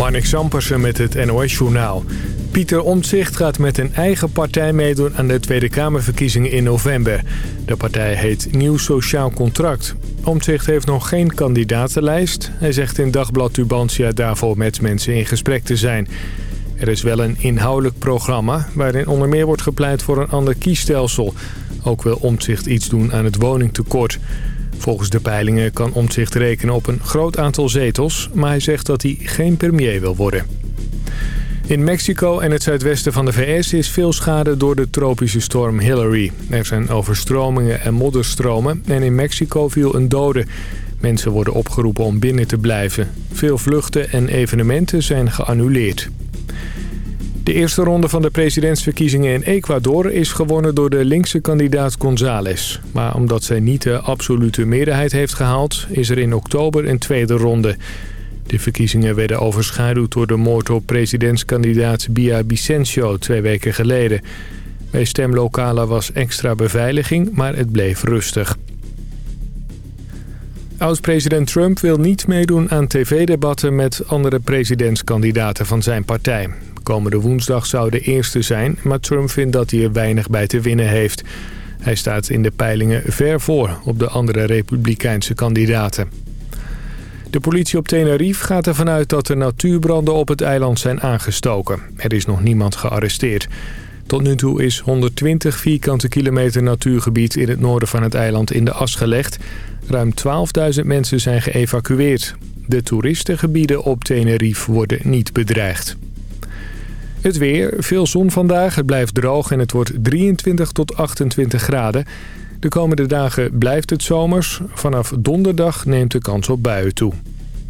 Marnik Sampersen met het NOS-journaal. Pieter Omtzigt gaat met een eigen partij meedoen aan de Tweede Kamerverkiezingen in november. De partij heet Nieuw Sociaal Contract. Omtzigt heeft nog geen kandidatenlijst. Hij zegt in Dagblad Tubantia daarvoor met mensen in gesprek te zijn. Er is wel een inhoudelijk programma waarin onder meer wordt gepleit voor een ander kiesstelsel. Ook wil Omtzigt iets doen aan het woningtekort. Volgens de peilingen kan Omtzigt rekenen op een groot aantal zetels... maar hij zegt dat hij geen premier wil worden. In Mexico en het zuidwesten van de VS is veel schade door de tropische storm Hillary. Er zijn overstromingen en modderstromen en in Mexico viel een dode. Mensen worden opgeroepen om binnen te blijven. Veel vluchten en evenementen zijn geannuleerd. De eerste ronde van de presidentsverkiezingen in Ecuador is gewonnen door de linkse kandidaat González. Maar omdat zij niet de absolute meerderheid heeft gehaald, is er in oktober een tweede ronde. De verkiezingen werden overschaduwd door de moord op presidentskandidaat Bia Vicencio twee weken geleden. Bij stemlokalen was extra beveiliging, maar het bleef rustig. Oud-president Trump wil niet meedoen aan tv-debatten met andere presidentskandidaten van zijn partij. Komende woensdag zou de eerste zijn, maar Trump vindt dat hij er weinig bij te winnen heeft. Hij staat in de peilingen ver voor op de andere republikeinse kandidaten. De politie op Tenerife gaat ervan uit dat er natuurbranden op het eiland zijn aangestoken. Er is nog niemand gearresteerd. Tot nu toe is 120 vierkante kilometer natuurgebied in het noorden van het eiland in de as gelegd. Ruim 12.000 mensen zijn geëvacueerd. De toeristengebieden op Tenerife worden niet bedreigd. Het weer, veel zon vandaag, het blijft droog en het wordt 23 tot 28 graden. De komende dagen blijft het zomers. Vanaf donderdag neemt de kans op buien toe.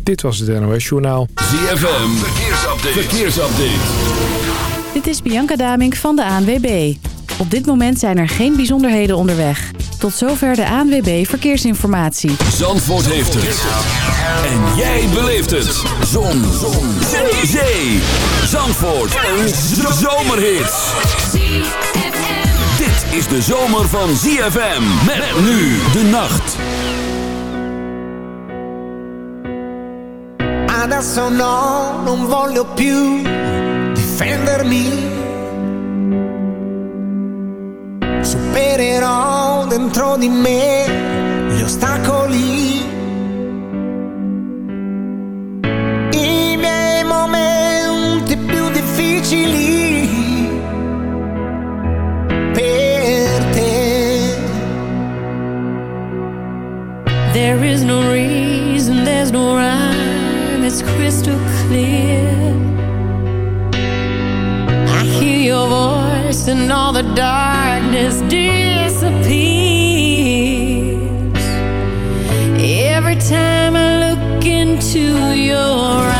Dit was het NOS Journaal. ZFM, verkeersupdate. verkeersupdate. Dit is Bianca Damink van de ANWB. Op dit moment zijn er geen bijzonderheden onderweg. Tot zover de ANWB Verkeersinformatie. Zandvoort heeft het. En jij beleeft het. Zon. Zon. Zee. Zee. Zandvoort. Een zomerhit. Dit is de zomer van ZFM. Met nu de nacht. Adesso no, non voglio più difendermi. Supererò dentro di me gli ostacoli. I miei momenti più difficili. Per te. There is no reason, there's no rhyme, it's crystal clear. Hear your voice and all the darkness disappears. Every time I look into your eyes,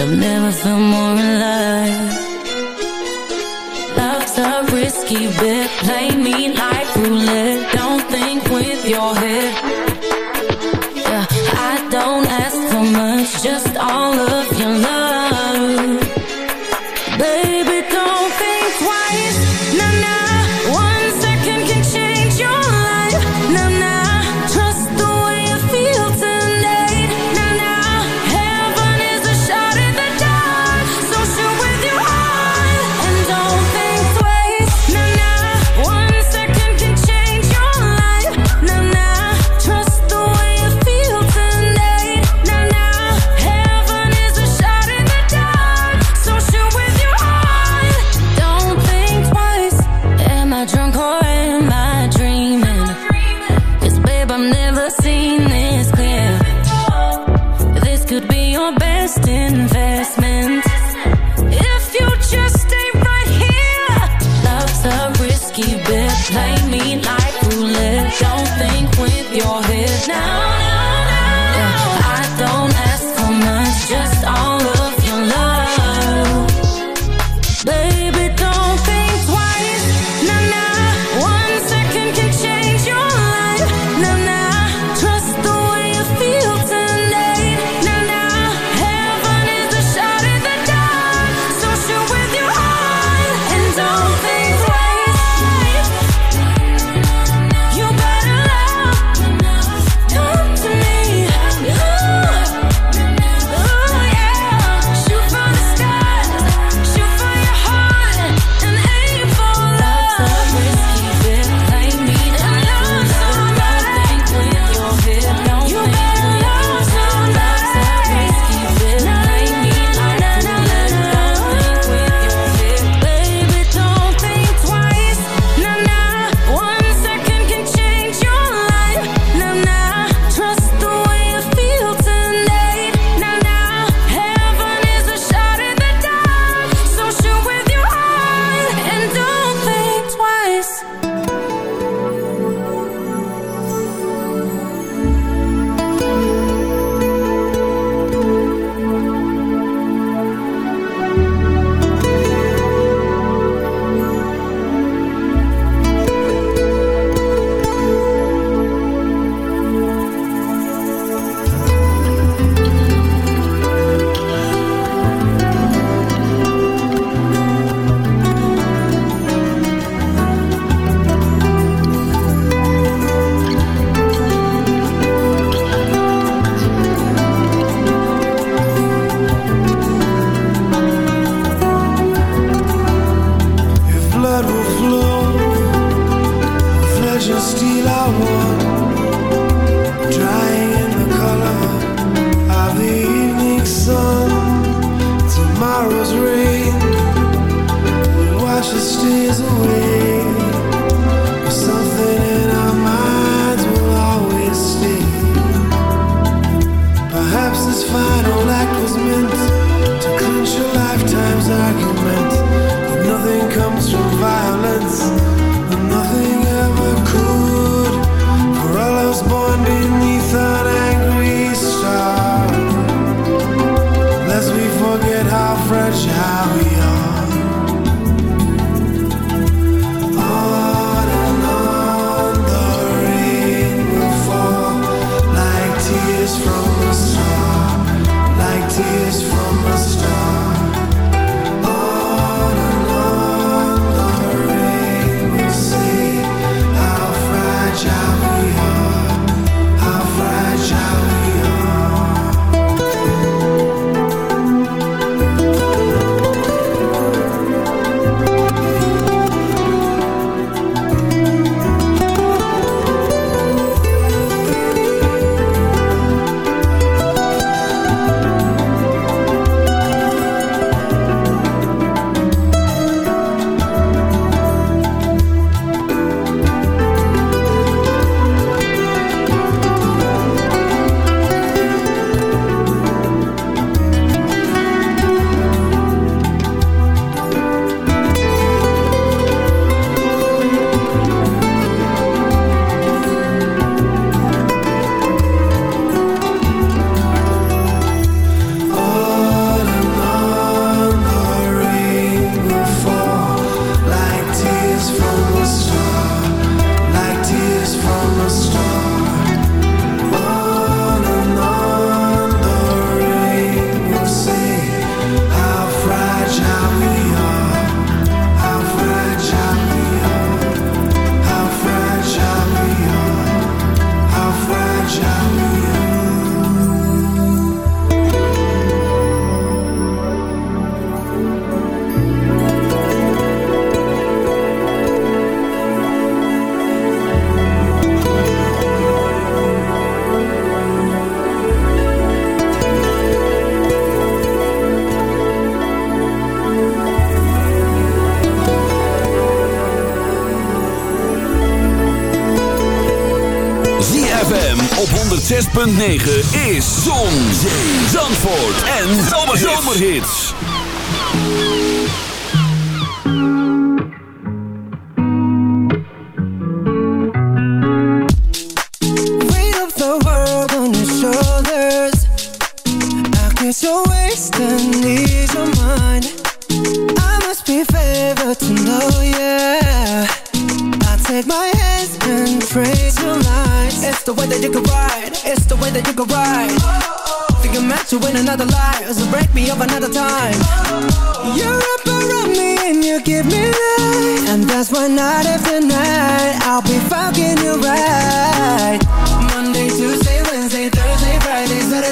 I've never felt more alive. Life's a risky bet, play is Zon, Zee, Zandvoort en Zomerhits. Weight of the world on your shoulders. I guess you're wasting ease of mind I must be favored to know, yeah take my hands and trace your lines It's the way that you can ride. It's the way that you can ride. Think I'm meant to win another life? So break me up another time. You're up around me and you give me life. And that's why night after night I'll be fucking you right. Monday, Tuesday, Wednesday, Thursday, Friday, Saturday,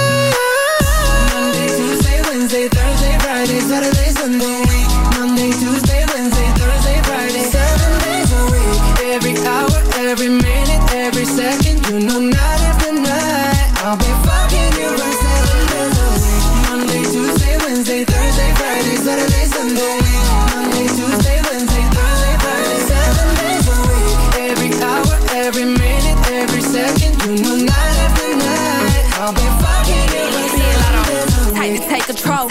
Wednesday, Thursday, Friday, Saturday, Sunday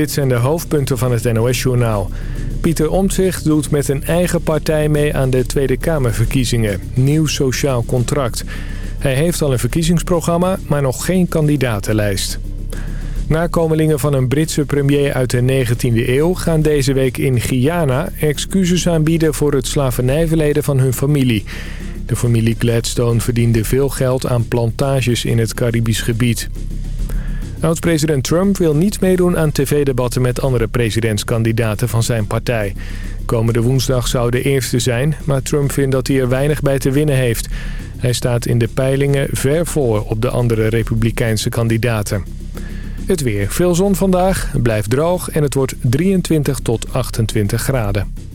dit zijn de hoofdpunten van het NOS-journaal. Pieter Omtzigt doet met een eigen partij mee aan de Tweede Kamerverkiezingen. Nieuw Sociaal Contract. Hij heeft al een verkiezingsprogramma, maar nog geen kandidatenlijst. Nakomelingen van een Britse premier uit de 19e eeuw gaan deze week in Guyana excuses aanbieden voor het slavernijverleden van hun familie. De familie Gladstone verdiende veel geld aan plantages in het Caribisch gebied. Oud-president Trump wil niet meedoen aan tv-debatten met andere presidentskandidaten van zijn partij. Komende woensdag zou de eerste zijn, maar Trump vindt dat hij er weinig bij te winnen heeft. Hij staat in de peilingen ver voor op de andere republikeinse kandidaten. Het weer. Veel zon vandaag, blijft droog en het wordt 23 tot 28 graden.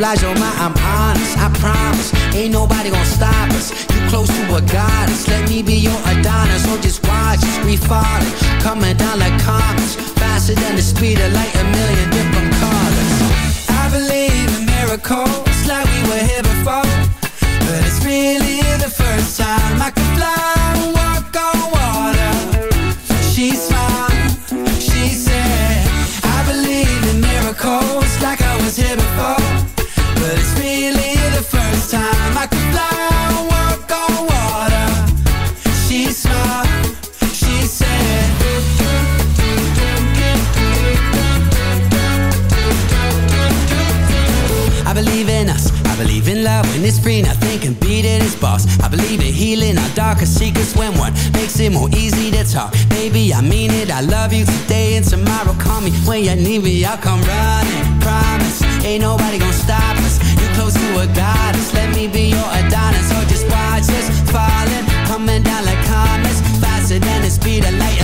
Blaze on my talk. Baby, I mean it, I love you today and tomorrow. Call me when you need me, I'll come running. Promise, ain't nobody gonna stop us. You're close to a goddess, let me be your Adonis. Or just watch us falling, coming down like comets. Faster than the speed of light,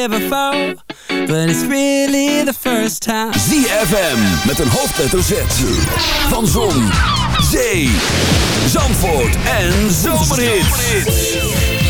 here before, but it's really the first time. ZFM met een hoofdletter Z van Zon, Zee, Zandvoort en Zomerhits.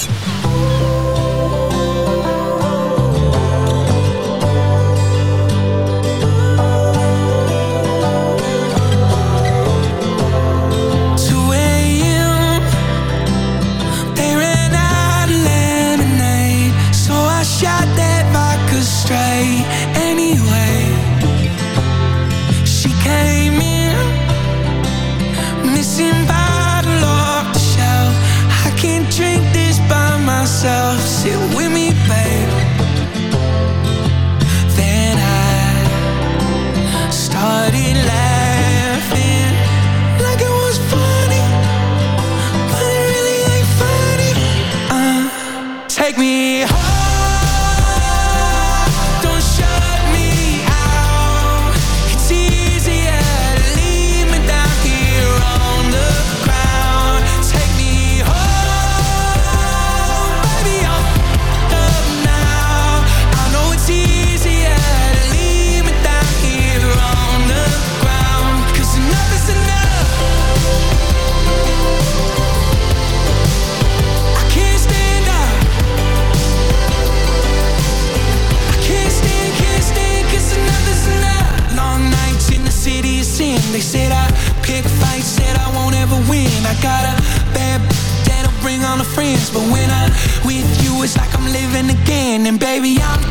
living again And baby, I'm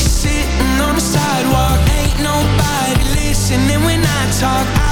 sitting on the sidewalk. Ain't nobody listening when I talk. I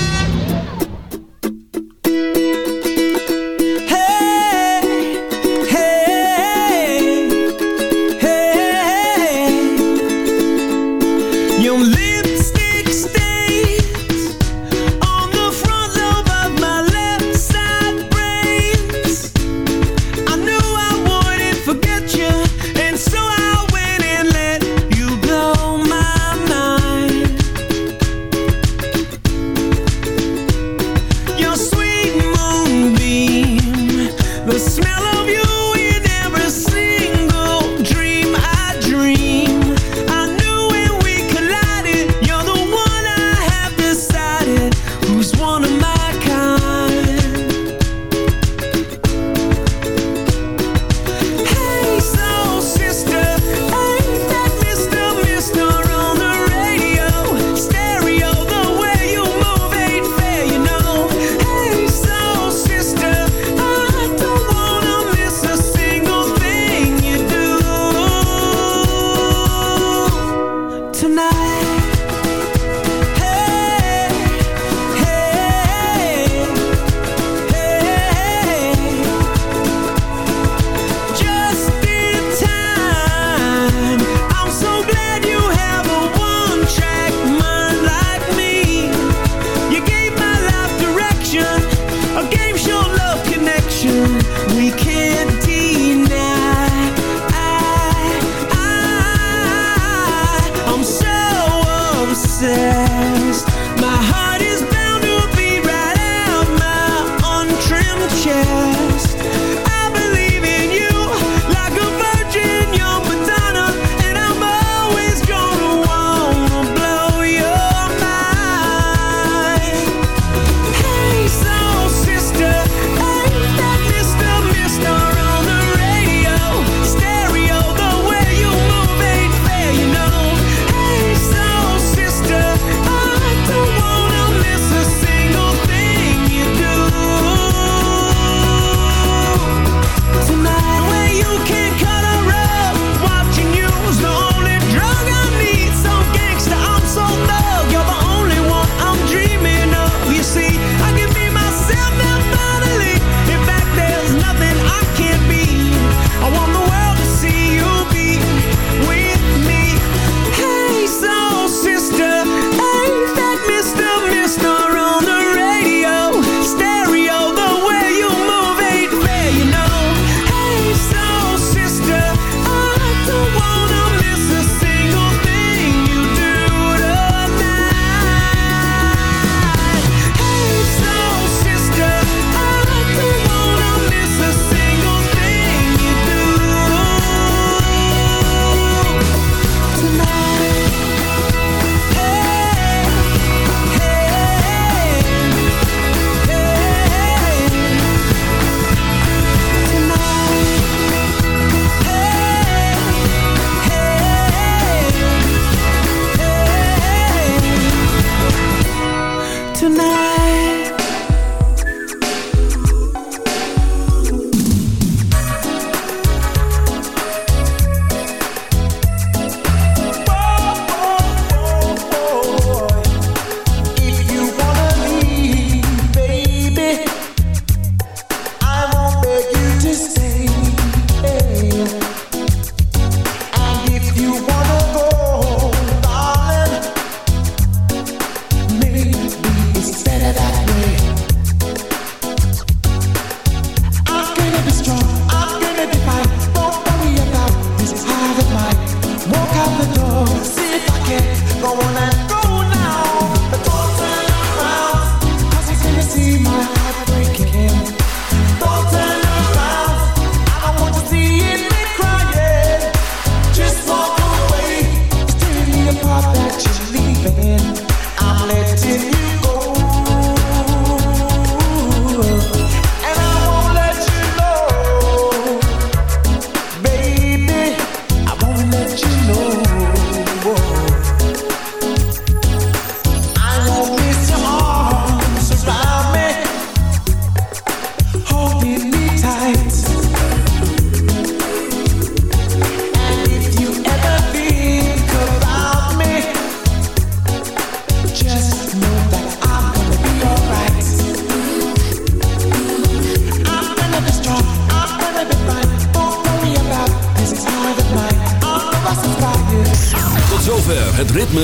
said.